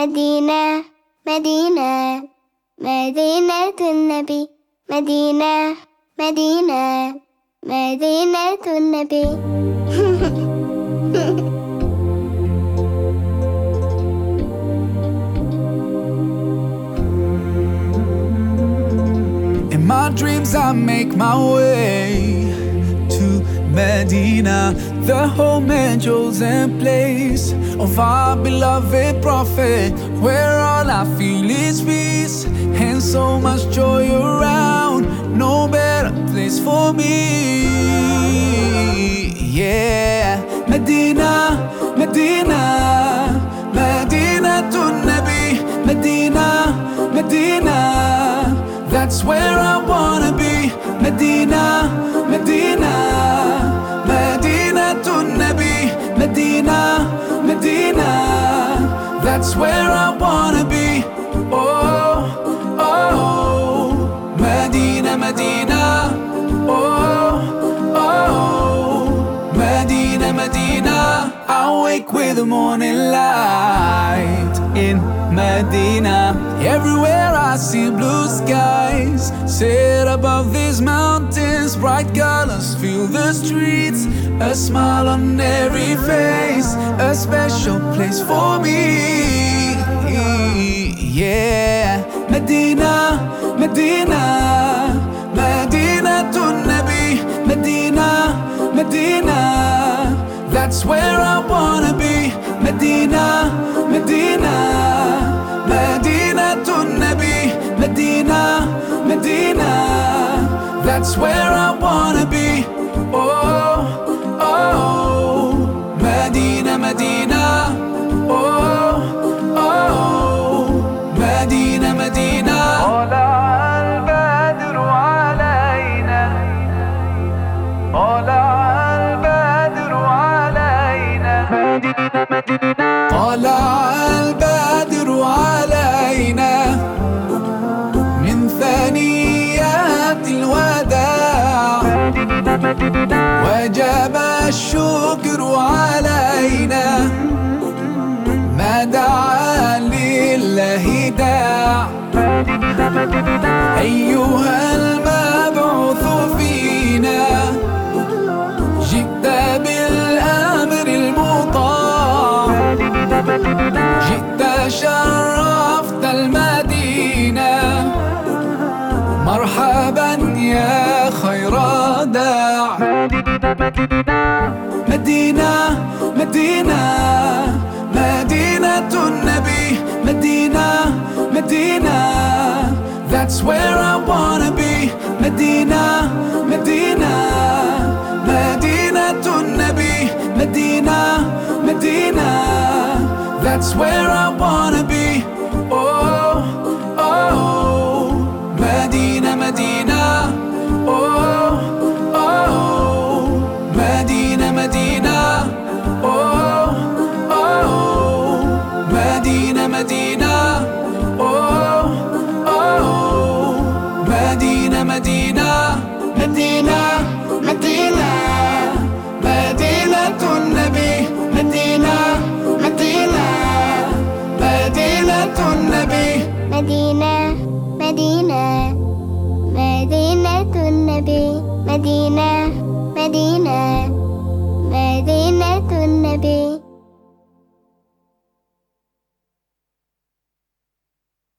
مدينة مدينة مدينة النبي مدينة مدينة مدينة النبي In my dreams, I make my way to Medina, the home and chosen place of our beloved Prophet, where all I feel is peace and so much joy around. No better place for me. Yeah, Medina, Medina, Medina to Nabi, Medina, Medina. That's where I wanna be. Medina, That's where I wanna be. Oh, oh, Medina, Medina. Oh, oh, Medina, Medina. I wake with the morning light in Medina. Everywhere I see blue skies, set above these mountains, bright colors fill the streets. A smile on every face, a special place for me. Medina, Medina to Nabi, Medina, Medina. That's where I wanna be. Medina, Medina to Nabi, Medina, Medina. That's where I wanna be. طلع البدر علينا. طلع البدر علينا. من ثنيات الوداع. وجب الشكر علينا. ما دعا لله مدينة مدينة مدينة مدينة مدينة النبي مدينة مدينة That's where I wanna be مدينة مدينة مدينة النبي مدينة مدينة That's where I wanna مدينة مدينة مدينة النبي مدينة مدينة.